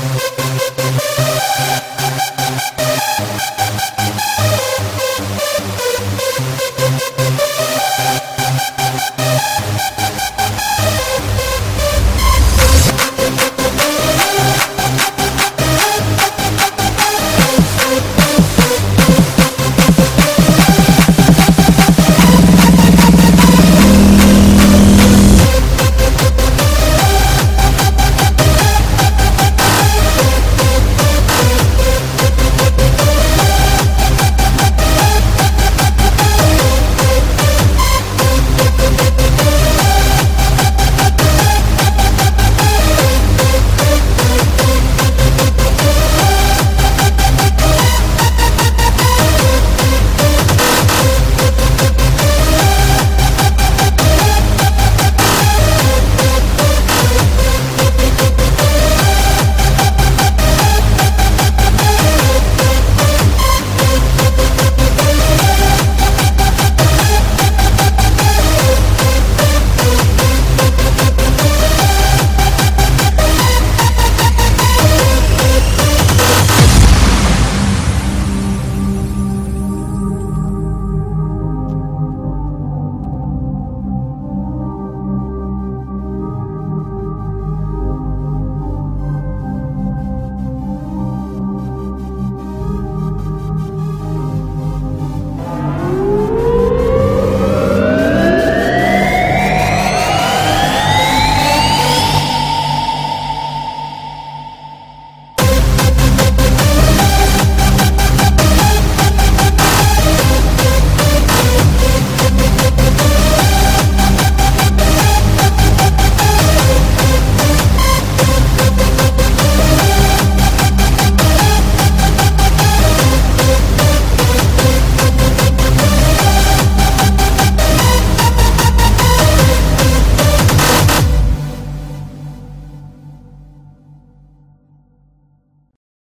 Gracias.